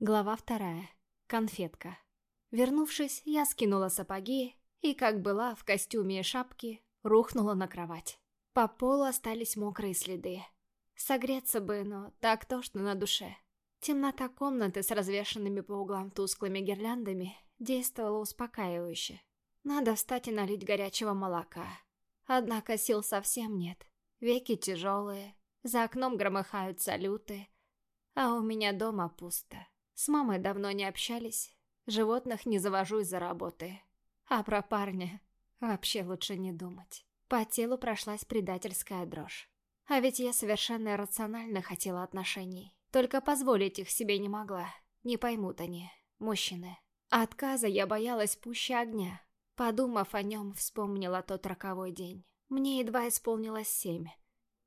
Глава вторая. Конфетка. Вернувшись, я скинула сапоги и, как была, в костюме и шапке, рухнула на кровать. По полу остались мокрые следы. Согреться бы, но так тошно на душе. Темнота комнаты с развешанными по углам тусклыми гирляндами действовала успокаивающе. Надо встать и налить горячего молока. Однако сил совсем нет. Веки тяжелые, за окном громыхают салюты, а у меня дома пусто. С мамой давно не общались, животных не завожу из-за работы. А про парня вообще лучше не думать. По телу прошлась предательская дрожь. А ведь я совершенно рационально хотела отношений. Только позволить их себе не могла. Не поймут они, мужчины. Отказа я боялась пуще огня. Подумав о нем, вспомнила тот роковой день. Мне едва исполнилось семь.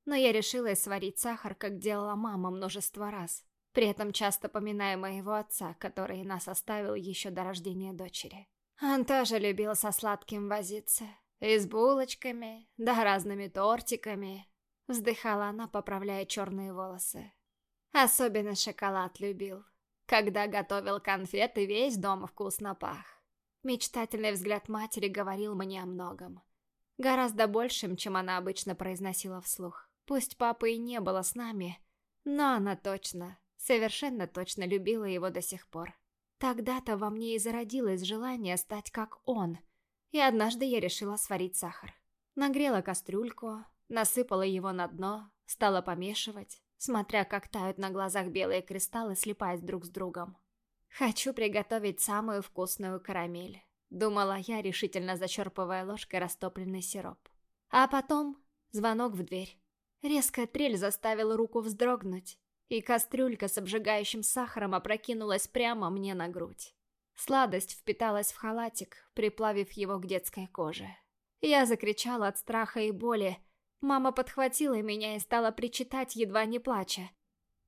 Но я решила сварить сахар, как делала мама множество раз при этом часто поминая моего отца, который нас оставил еще до рождения дочери. Он тоже любил со сладким возиться. И с булочками, да разными тортиками. Вздыхала она, поправляя черные волосы. Особенно шоколад любил. Когда готовил конфеты, весь дом вкусно пах. Мечтательный взгляд матери говорил мне о многом. Гораздо большим, чем она обычно произносила вслух. Пусть папы и не было с нами, но она точно Совершенно точно любила его до сих пор. Тогда-то во мне и зародилось желание стать как он. И однажды я решила сварить сахар. Нагрела кастрюльку, насыпала его на дно, стала помешивать, смотря как тают на глазах белые кристаллы, слипаясь друг с другом. «Хочу приготовить самую вкусную карамель», — думала я, решительно зачерпывая ложкой растопленный сироп. А потом звонок в дверь. Резкая трель заставила руку вздрогнуть и кастрюлька с обжигающим сахаром опрокинулась прямо мне на грудь. Сладость впиталась в халатик, приплавив его к детской коже. Я закричала от страха и боли. Мама подхватила меня и стала причитать, едва не плача.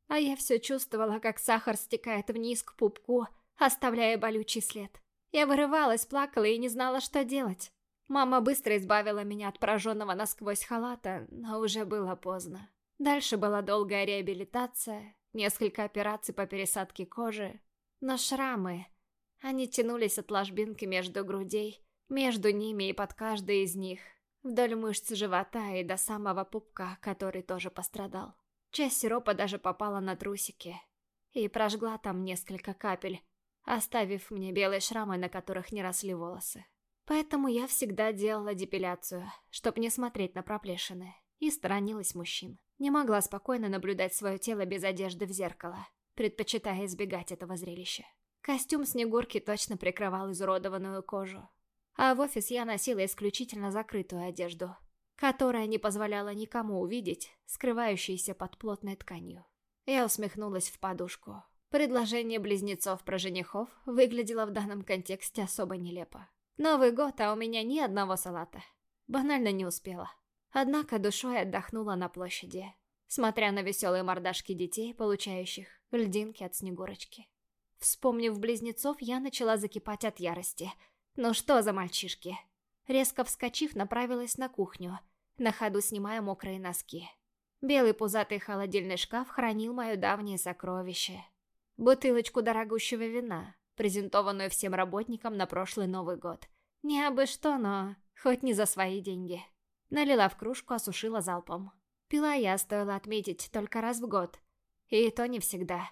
А я все чувствовала, как сахар стекает вниз к пупку, оставляя болючий след. Я вырывалась, плакала и не знала, что делать. Мама быстро избавила меня от пораженного насквозь халата, но уже было поздно. Дальше была долгая реабилитация, несколько операций по пересадке кожи. Но шрамы, они тянулись от ложбинки между грудей, между ними и под каждой из них, вдоль мышц живота и до самого пупка, который тоже пострадал. Часть сиропа даже попала на трусики и прожгла там несколько капель, оставив мне белые шрамы, на которых не росли волосы. Поэтому я всегда делала депиляцию, чтобы не смотреть на проплешины, и сторонилась мужчин. Не могла спокойно наблюдать свое тело без одежды в зеркало, предпочитая избегать этого зрелища. Костюм Снегурки точно прикрывал изуродованную кожу. А в офис я носила исключительно закрытую одежду, которая не позволяла никому увидеть, скрывающуюся под плотной тканью. Я усмехнулась в подушку. Предложение близнецов про женихов выглядело в данном контексте особо нелепо. Новый год, а у меня ни одного салата. Банально не успела. Однако душой отдохнула на площади, смотря на веселые мордашки детей, получающих льдинки от Снегурочки. Вспомнив близнецов, я начала закипать от ярости. Ну что за мальчишки? Резко вскочив, направилась на кухню, на ходу снимая мокрые носки. Белый пузатый холодильный шкаф хранил мое давнее сокровище. Бутылочку дорогущего вина, презентованную всем работникам на прошлый Новый год. Не абы что, но хоть не за свои деньги. Налила в кружку, осушила залпом. Пила я, стоило отметить, только раз в год. И то не всегда.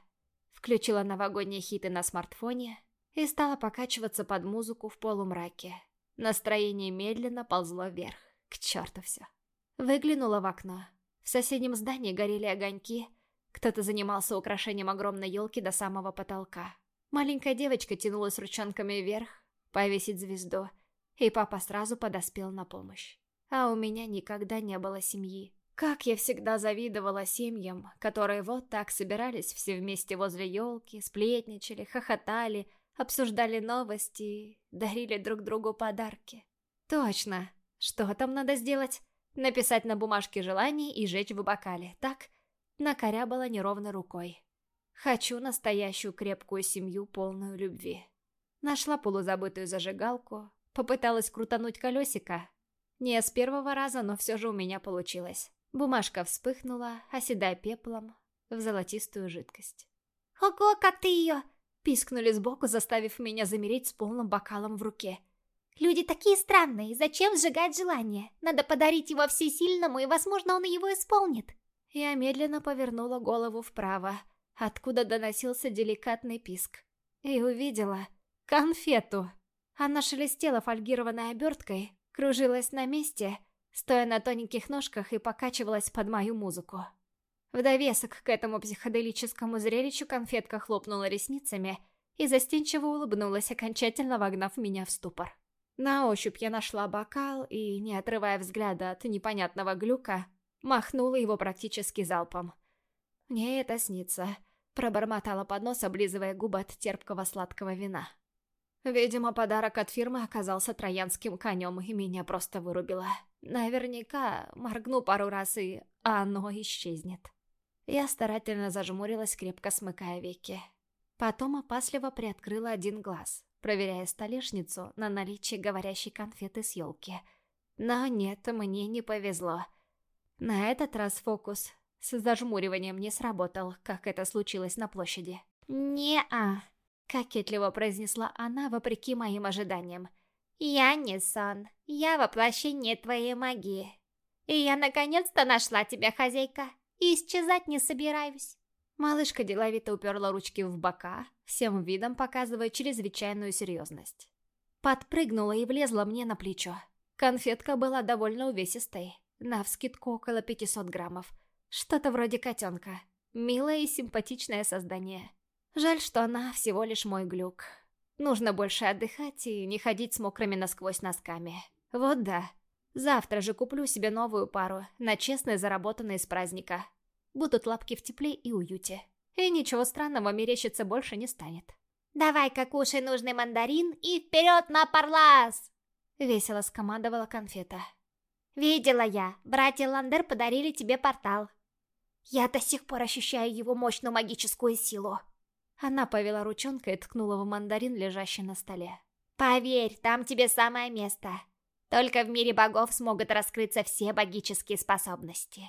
Включила новогодние хиты на смартфоне и стала покачиваться под музыку в полумраке. Настроение медленно ползло вверх. К черту все. Выглянула в окно. В соседнем здании горели огоньки. Кто-то занимался украшением огромной елки до самого потолка. Маленькая девочка тянулась ручонками вверх, повесить звезду, и папа сразу подоспел на помощь а у меня никогда не было семьи. Как я всегда завидовала семьям, которые вот так собирались все вместе возле елки, сплетничали, хохотали, обсуждали новости, дарили друг другу подарки. Точно. Что там надо сделать? Написать на бумажке желаний и жечь в бокале, так? Накорябала неровно рукой. Хочу настоящую крепкую семью, полную любви. Нашла полузабытую зажигалку, попыталась крутануть колесико, не с первого раза, но все же у меня получилось. Бумажка вспыхнула, оседая пеплом в золотистую жидкость. «Ого, как ты ее!» Пискнули сбоку, заставив меня замереть с полным бокалом в руке. «Люди такие странные, зачем сжигать желание? Надо подарить его всесильному, и, возможно, он его исполнит». Я медленно повернула голову вправо, откуда доносился деликатный писк. И увидела конфету. Она шелестела фольгированной оберткой, кружилась на месте, стоя на тоненьких ножках и покачивалась под мою музыку. В довесок к этому психоделическому зрелищу конфетка хлопнула ресницами и застенчиво улыбнулась, окончательно вогнав меня в ступор. На ощупь я нашла бокал и, не отрывая взгляда от непонятного глюка, махнула его практически залпом. «Мне это снится», — пробормотала под нос, облизывая губы от терпкого сладкого вина. Видимо, подарок от фирмы оказался троянским конем, и меня просто вырубило. Наверняка моргну пару раз, и оно исчезнет. Я старательно зажмурилась, крепко смыкая веки. Потом опасливо приоткрыла один глаз, проверяя столешницу на наличие говорящей конфеты с елки. Но нет, мне не повезло. На этот раз фокус с зажмуриванием не сработал, как это случилось на площади. «Не-а», — кокетливо произнесла она, вопреки моим ожиданиям. «Я не сон, я воплощение твоей магии. И я наконец-то нашла тебя, хозяйка и исчезать не собираюсь». Малышка деловито уперла ручки в бока, всем видом показывая чрезвычайную серьезность. Подпрыгнула и влезла мне на плечо. Конфетка была довольно увесистой, навскидку около 500 граммов. Что-то вроде котенка. Милое и симпатичное создание. Жаль, что она всего лишь мой глюк. Нужно больше отдыхать и не ходить с мокрыми насквозь носками. Вот да, Завтра же куплю себе новую пару, на честное заработанное с праздника. Будут лапки в тепле и уюте. И ничего странного мерещиться больше не станет. «Давай-ка кушай нужный мандарин и вперед на Парлас!» Весело скомандовала конфета. «Видела я, братья Ландер подарили тебе портал. Я до сих пор ощущаю его мощную магическую силу». Она повела ручонкой и ткнула в мандарин, лежащий на столе. «Поверь, там тебе самое место. Только в мире богов смогут раскрыться все богические способности.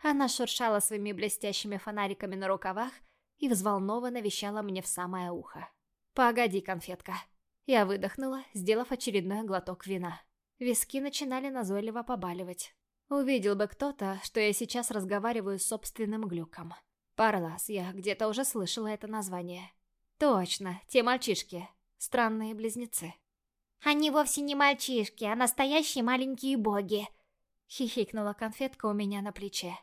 Она шуршала своими блестящими фонариками на рукавах и взволнованно вещала мне в самое ухо. «Погоди, конфетка». Я выдохнула, сделав очередной глоток вина. Виски начинали назойливо побаливать. Увидел бы кто-то, что я сейчас разговариваю с собственным глюком. Парлас, я где-то уже слышала это название. Точно, те мальчишки. Странные близнецы. Они вовсе не мальчишки, а настоящие маленькие боги. Хихикнула конфетка у меня на плече.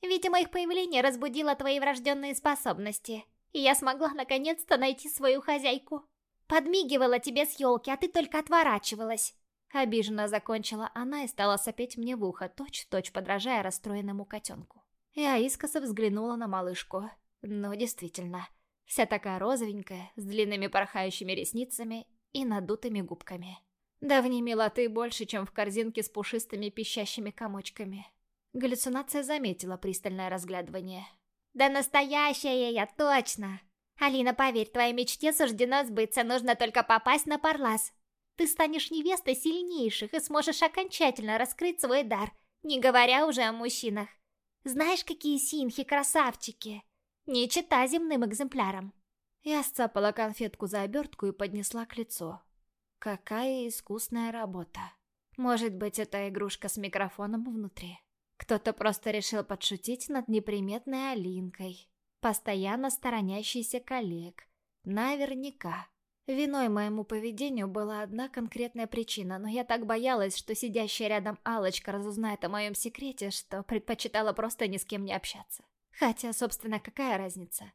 Видимо, их появление разбудило твои врожденные способности. И я смогла наконец-то найти свою хозяйку. Подмигивала тебе с елки, а ты только отворачивалась. Обиженно закончила она и стала сопеть мне в ухо, точь-в-точь -точь подражая расстроенному котенку. Я искоса взглянула на малышку. Ну, действительно, вся такая розовенькая, с длинными порхающими ресницами и надутыми губками. Давней милоты больше, чем в корзинке с пушистыми пищащими комочками. Галлюцинация заметила пристальное разглядывание. «Да настоящая я, точно! Алина, поверь, твоей мечте суждено сбыться, нужно только попасть на Парлас. Ты станешь невестой сильнейших и сможешь окончательно раскрыть свой дар, не говоря уже о мужчинах. Знаешь, какие синхи красавчики! Не чита земным экземплярам!» Я сцапала конфетку за обертку и поднесла к лицу. Какая искусная работа. Может быть, это игрушка с микрофоном внутри. Кто-то просто решил подшутить над неприметной Алинкой, постоянно сторонящейся коллег. Наверняка. Виной моему поведению была одна конкретная причина, но я так боялась, что сидящая рядом алочка разузнает о моем секрете, что предпочитала просто ни с кем не общаться. Хотя, собственно, какая разница?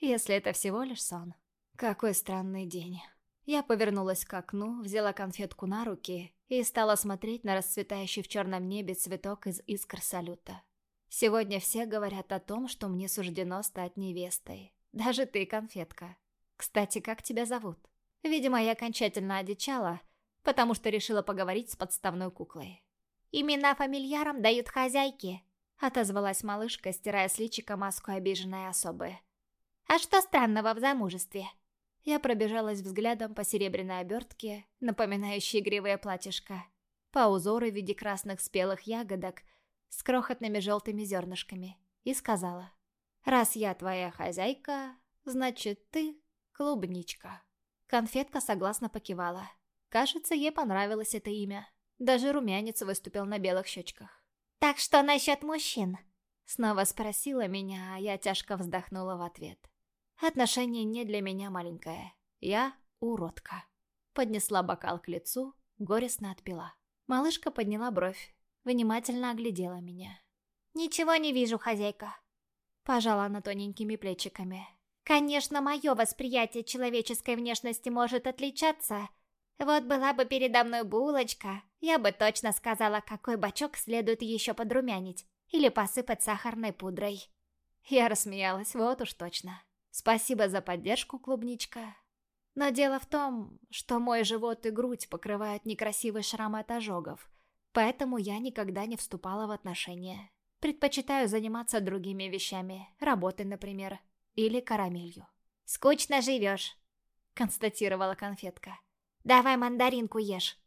если это всего лишь сон. Какой странный день. Я повернулась к окну, взяла конфетку на руки и стала смотреть на расцветающий в черном небе цветок из искр салюта. Сегодня все говорят о том, что мне суждено стать невестой. Даже ты, конфетка. Кстати, как тебя зовут? Видимо, я окончательно одичала, потому что решила поговорить с подставной куклой. «Имена фамильярам дают хозяйки», — отозвалась малышка, стирая с личика маску обиженной особы. А что странного в замужестве? Я пробежалась взглядом по серебряной обертке, напоминающей игривое платьишко, по узору в виде красных спелых ягодок с крохотными желтыми зернышками, и сказала, «Раз я твоя хозяйка, значит, ты Клубничка. Конфетка согласно покивала. Кажется, ей понравилось это имя. Даже румянец выступил на белых щечках. «Так что насчет мужчин?» Снова спросила меня, а я тяжко вздохнула в ответ. Отношение не для меня маленькое. Я уродка. Поднесла бокал к лицу, горестно отпила. Малышка подняла бровь, внимательно оглядела меня. «Ничего не вижу, хозяйка», — пожала она тоненькими плечиками. «Конечно, мое восприятие человеческой внешности может отличаться. Вот была бы передо мной булочка, я бы точно сказала, какой бачок следует еще подрумянить или посыпать сахарной пудрой». Я рассмеялась, вот уж точно. Спасибо за поддержку, клубничка. Но дело в том, что мой живот и грудь покрывают некрасивые шрамы от ожогов, поэтому я никогда не вступала в отношения. Предпочитаю заниматься другими вещами, работой, например, или карамелью. «Скучно живешь», — констатировала конфетка. «Давай мандаринку ешь».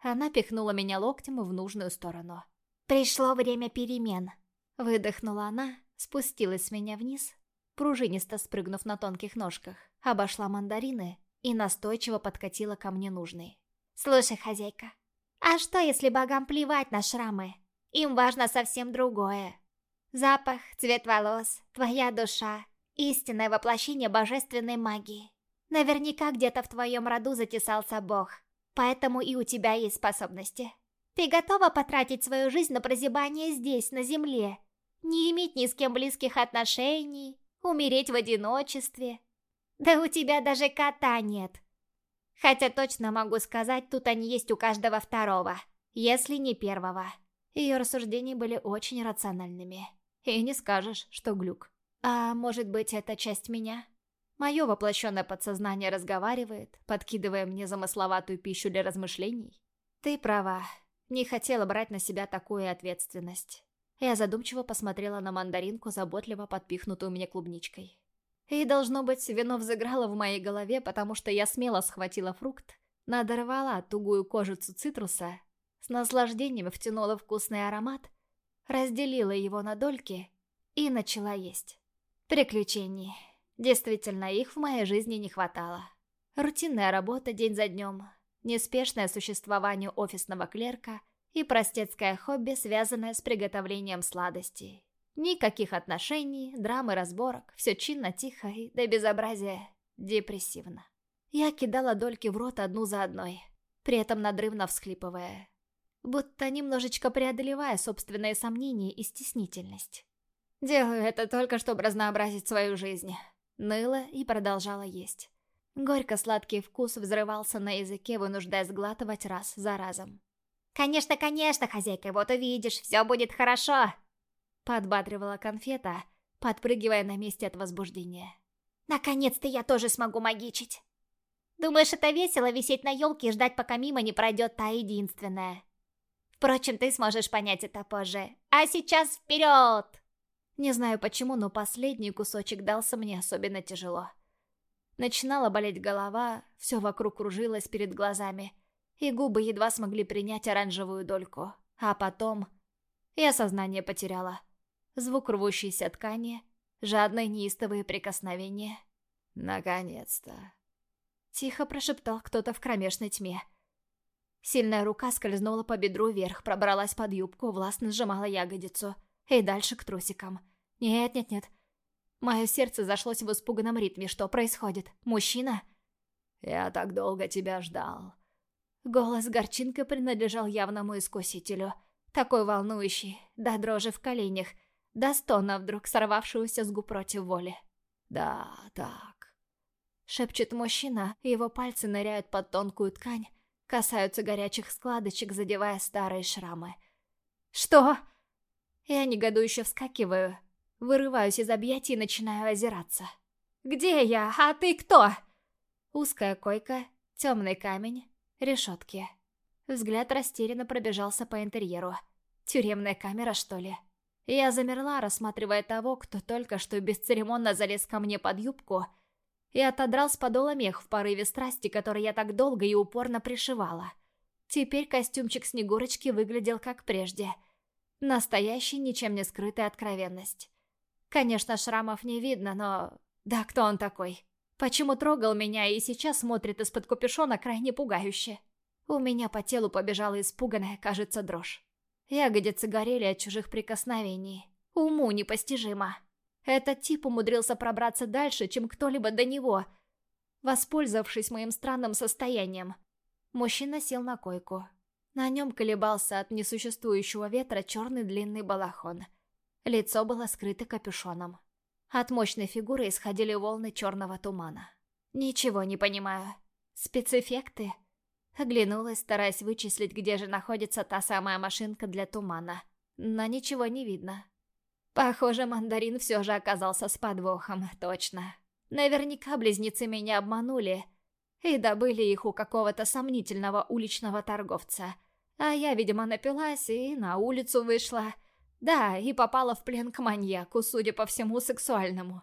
Она пихнула меня локтем в нужную сторону. «Пришло время перемен», — выдохнула она, спустилась с меня вниз пружинисто спрыгнув на тонких ножках, обошла мандарины и настойчиво подкатила ко мне нужный. «Слушай, хозяйка, а что, если богам плевать на шрамы? Им важно совсем другое. Запах, цвет волос, твоя душа, истинное воплощение божественной магии. Наверняка где-то в твоем роду затесался бог, поэтому и у тебя есть способности. Ты готова потратить свою жизнь на прозябание здесь, на земле, не иметь ни с кем близких отношений, Умереть в одиночестве? Да у тебя даже кота нет. Хотя точно могу сказать, тут они есть у каждого второго, если не первого. Ее рассуждения были очень рациональными. И не скажешь, что глюк. А может быть, это часть меня? Мое воплощенное подсознание разговаривает, подкидывая мне замысловатую пищу для размышлений? Ты права. Не хотела брать на себя такую ответственность. Я задумчиво посмотрела на мандаринку, заботливо подпихнутую мне клубничкой. И, должно быть, вино взыграло в моей голове, потому что я смело схватила фрукт, надорвала тугую кожицу цитруса, с наслаждением втянула вкусный аромат, разделила его на дольки и начала есть. Приключений. Действительно, их в моей жизни не хватало. Рутинная работа день за днем, неспешное существование офисного клерка — и простецкое хобби, связанное с приготовлением сладостей. Никаких отношений, драмы, разборок, все чинно, тихо и до безобразия депрессивно. Я кидала дольки в рот одну за одной, при этом надрывно всхлипывая, будто немножечко преодолевая собственные сомнения и стеснительность. Делаю это только, чтобы разнообразить свою жизнь. Ныла и продолжала есть. Горько-сладкий вкус взрывался на языке, вынуждая сглатывать раз за разом. «Конечно, конечно, хозяйка, вот увидишь, все будет хорошо!» Подбадривала конфета, подпрыгивая на месте от возбуждения. «Наконец-то я тоже смогу магичить!» «Думаешь, это весело висеть на елке и ждать, пока мимо не пройдет та единственная?» «Впрочем, ты сможешь понять это позже. А сейчас вперед!» Не знаю почему, но последний кусочек дался мне особенно тяжело. Начинала болеть голова, все вокруг кружилось перед глазами — и губы едва смогли принять оранжевую дольку. А потом... Я сознание потеряла. Звук рвущейся ткани, жадные неистовые прикосновения. «Наконец-то!» Тихо прошептал кто-то в кромешной тьме. Сильная рука скользнула по бедру вверх, пробралась под юбку, властно сжимала ягодицу. И дальше к трусикам. Нет-нет-нет. Мое сердце зашлось в испуганном ритме. Что происходит? Мужчина? «Я так долго тебя ждал», Голос горчинка принадлежал явному искусителю. Такой волнующий, до дрожи в коленях, до стона вдруг сорвавшегося с губ против воли. «Да, так», — шепчет мужчина, его пальцы ныряют под тонкую ткань, касаются горячих складочек, задевая старые шрамы. «Что?» Я негодующе вскакиваю, вырываюсь из объятий и начинаю озираться. «Где я? А ты кто?» Узкая койка, темный камень, решетки. Взгляд растерянно пробежался по интерьеру. Тюремная камера, что ли? Я замерла, рассматривая того, кто только что бесцеремонно залез ко мне под юбку и отодрал с подола мех в порыве страсти, который я так долго и упорно пришивала. Теперь костюмчик Снегурочки выглядел как прежде. Настоящий, ничем не скрытая откровенность. Конечно, шрамов не видно, но... Да кто он такой? Почему трогал меня и сейчас смотрит из-под капюшона крайне пугающе? У меня по телу побежала испуганная, кажется, дрожь. Ягодицы горели от чужих прикосновений. Уму непостижимо. Этот тип умудрился пробраться дальше, чем кто-либо до него, воспользовавшись моим странным состоянием. Мужчина сел на койку. На нем колебался от несуществующего ветра черный длинный балахон. Лицо было скрыто капюшоном. От мощной фигуры исходили волны черного тумана. Ничего не понимаю. Спецэффекты? Оглянулась, стараясь вычислить, где же находится та самая машинка для тумана. Но ничего не видно. Похоже, мандарин все же оказался с подвохом, точно. Наверняка близнецы меня обманули и добыли их у какого-то сомнительного уличного торговца. А я, видимо, напилась и на улицу вышла. Да, и попала в плен к маньяку, судя по всему, сексуальному.